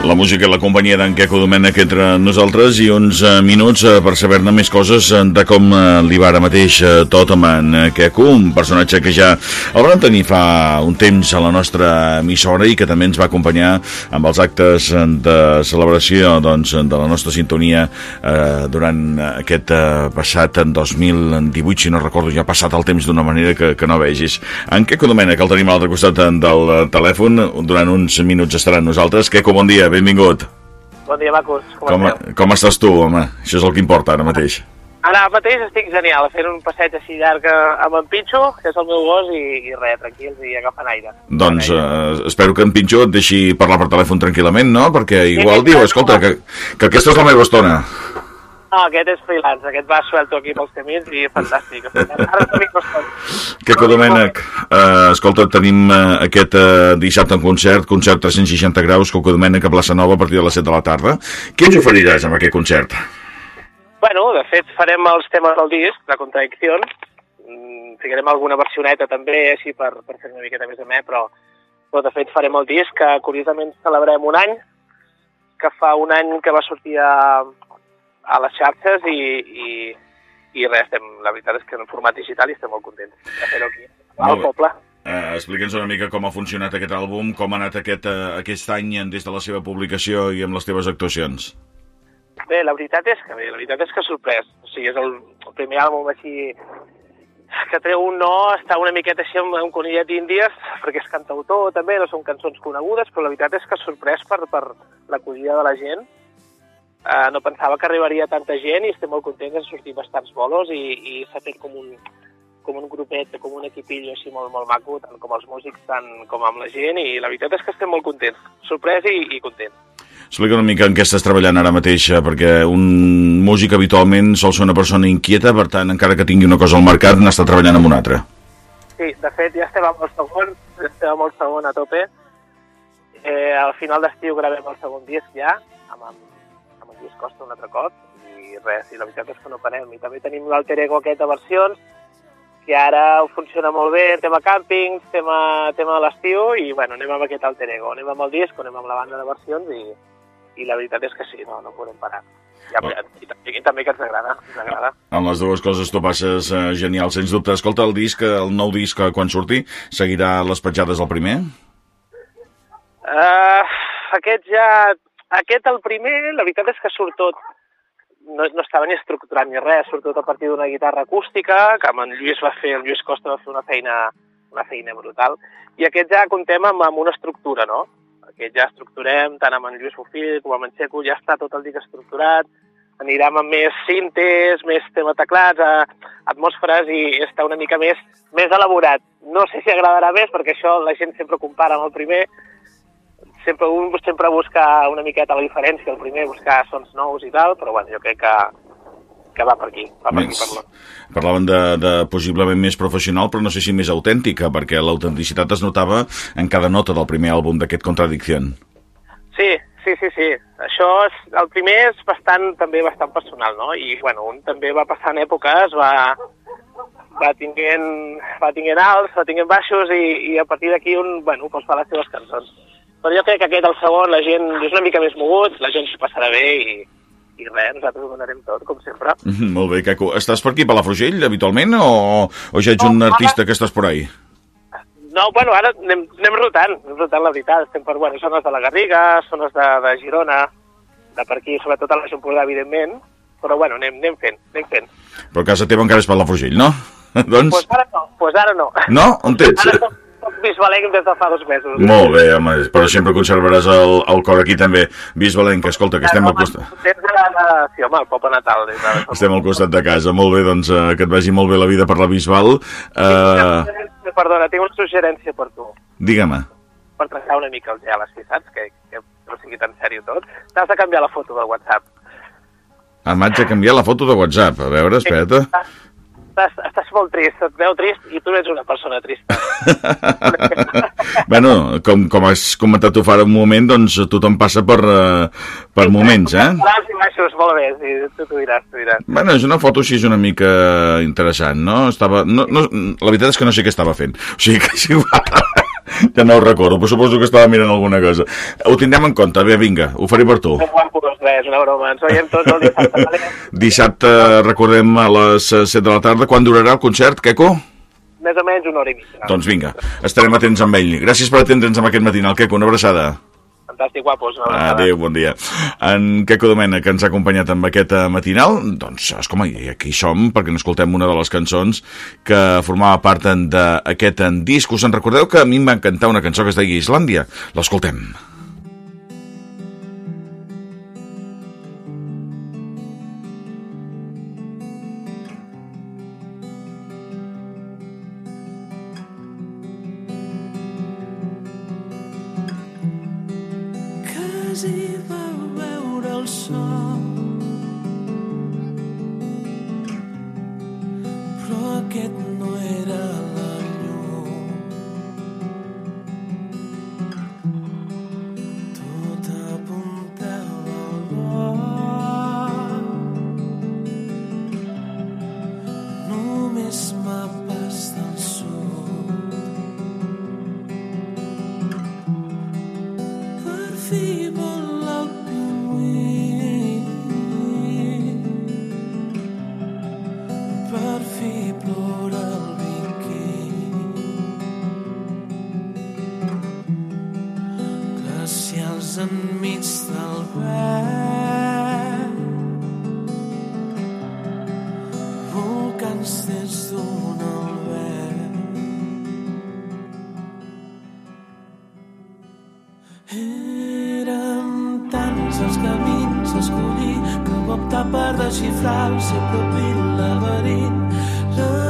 La música i la companyia d'en Queco Domènech entre nosaltres i uns minuts uh, per saber-ne més coses uh, de com uh, li va ara mateix tot amb en Queco, un personatge que ja el vam tenir fa un temps a la nostra emissora i que també ens va acompanyar amb els actes de celebració doncs, de la nostra sintonia uh, durant aquest uh, passat en 2018, si no recordo, ja ha passat el temps d'una manera que, que no vegis. En Queco Domènech, el tenim a l'altre costat del telèfon, durant uns minuts estarà nosaltres. Queco, bon dia, benvingut. Bon dia, macos. Com, Com, esteu? com estàs tu, home? Això és el que importa ara mateix. Ara mateix estic genial, fent un passeig així llarg eh, amb en Pinxo, que és el meu gos, i, i res, tranquils, i agafant aire. Doncs eh, espero que en Pinxó et deixi parlar per telèfon tranquil·lament, no? Perquè igual sí, diu, escolta, que, que aquesta és la meva estona. No, aquest és freelance, aquest va suelto aquí pels camins i fantàstic. Ara l'únic costat. Queco Domènech, eh, escolta, tenim eh, aquest eh, dissabte en concert, concert 360 graus, Queco Domènech a Plaça Nova a partir de les 7 de la tarda. Què ens oferiràs amb aquest concert? Bueno, de fet, farem els temes del disc, la contradicció. Mm, ficarem alguna versioneta també, així per, per fer una miqueta més de me, però, però de fet farem el disc, que curiosament celebrem un any, que fa un any que va sortir a, a les xarxes i, i, i res, estem, la veritat és que en format digital i estem molt contents de fer-ho aquí, al poble. Eh, Explica'ns una mica com ha funcionat aquest àlbum, com ha anat aquest, eh, aquest any des de la seva publicació i amb les teves actuacions. Bé, la veritat és que bé, la veritat és que sorprès. O sigui, és el, el primer àlbum així que treu un no, està una miqueta així amb un conillet d'índies, perquè és cantautor també, no són cançons conegudes, però la veritat és que sorprès per, per l'acollida de la gent. Uh, no pensava que arribaria tanta gent i estem molt contents, han sortit bastants bolos i, i s'ha fet com un, com un grupet, com un equipillo així molt, molt maco, tant com els músics, tant com amb la gent, i la veritat és que estem molt contents, sorprès i, i contents. Explica una mica en què estàs treballant ara mateix, eh, perquè un músic habitualment sol ser una persona inquieta, per tant, encara que tingui una cosa al mercat, n'està treballant amb una altra. Sí, de fet, ja estem amb el segon, ja estem amb el segon a tope. Eh, al final d'estiu gravem el segon disc ja, amb, amb, el disc Costa un altre cop, i res, i la veritat és que no parem. I també tenim l'alter ego aquest de versions, que ara funciona molt bé, tema càmpings, tema, tema de l'estiu, i bueno, anem amb aquest alter ego, anem amb el disc, anem amb la banda de versions, i, i la veritat és que sí, no, no podem parar. Ja, Oh. i, també, I també que ens agrada, ens agrada. Amb les dues coses tu passes eh, genial, sens dubte. Escolta, el disc, eh, el nou disc, eh, quan surti, seguirà les petjades del primer? Uh, aquest ja... Aquest, el primer, la veritat és que surt tot... No, no estava ni estructurat ni res, surt tot a partir d'una guitarra acústica, que amb en Lluís va fer, el Lluís Costa va fer una feina, una feina brutal. I aquest ja contem amb, amb una estructura, no? Aquest ja estructurem, tant amb en Lluís Bufil com amb en Xeco, ja està tot el disc estructurat, anirem amb més cintes, més tema teclats, eh, atmosferes i està una mica més, més elaborat. No sé si agradarà més, perquè això la gent sempre compara amb el primer, sempre un sempre busca una miqueta la diferència, el primer buscar sons nous i tal, però bueno, jo crec que, que va per aquí, va per aquí per parlaven de, de possiblement més professional, però no sé si més autèntica, perquè l'autenticitat es notava en cada nota del primer àlbum d'aquest Contradicción. Sí, sí, sí, sí. Això és, el primer és bastant, també bastant personal, no? I, bueno, un també va passant èpoques, va, va tinguent, va tinguent alts, va tinguent baixos i, i a partir d'aquí un, bueno, doncs fa les seves cançons. Però jo crec que aquest, el segon, la gent és una mica més mogut, la gent s'ho passarà bé i, i res, nosaltres ho donarem tot, com sempre. Mhm, Molt bé, Caco. Estàs per aquí, per la Frugell, habitualment, o, o ja ets un No, ara- artista que estàs por ahí? No, bueno, ara anem, anem rotant, anem rotant la veritat. Estem per bueno, zones de la Garriga, zones de, de Girona, de per aquí, sobretot a la Empordà, evidentment, però bueno, anem, anem fent, anem fent. Però casa teva encara és per la Frugell, no? doncs, Pues ara no, pues ara no. no? On ets? Ara soc, soc bisbalenc des de fa dos mesos. Molt bé, home, però sempre conservaràs el, el cor aquí també. Bisbalenc, escolta, que estem al costat. Des de la, de, sí, home, el poble natal. Des de, Estem al costat de casa. Molt bé, doncs eh, que et vagi molt bé la vida per la Bisbal. Eh, Perdona, tinc una suggerència per tu. Digue'm. Per trencar una mica el gel, així, saps? Que, que no sigui tan sèrio tot. T'has de canviar la foto del WhatsApp. Ah, m'haig de canviar la foto de WhatsApp. A veure, espera't. Estàs, estàs molt trist, et veu trist i tu ets una persona trista. bueno, com, com has comentat tu fa un moment, doncs tothom passa per, uh, per moments, eh? Alts i baixos, molt bé, sí, tu t'ho diràs, tu diràs. Bueno, és una foto així una mica interessant, no? Estava, no, no? La veritat és que no sé què estava fent. O sigui que és igual. Ja no ho recordo, però suposo que estava mirant alguna cosa. Ho tindrem en compte, bé, vinga, ho faré per tu. Guapo, una broma. Ens veiem tots el dissabte, vale? Dissabte, recordem, a les 7 de la tarda. Quan durarà el concert, Queco? Més o menys una hora i mitja. Doncs vinga, estarem atents amb ell. Gràcies per atendre'ns amb aquest matinal, Queco, una abraçada. Fantàstic, guapos. Adéu, bon dia. En Queco Domènech, que ens ha acompanyat amb aquest matinal, doncs, escoma, aquí som perquè n'escoltem una de les cançons que formava part d'aquest disc. Us en recordeu que a mi em va encantar una cançó que es deia Islàndia? L'escoltem. Quasi va veure el sol. Però aquest no era la llum. Tot apuntava al nord. Només mapes del sud. Per fi Glacials enmig del verd. Volcans des d'un alberg. Eren tants els camins a escollir que va optar per desxifrar el seu propi laberint. La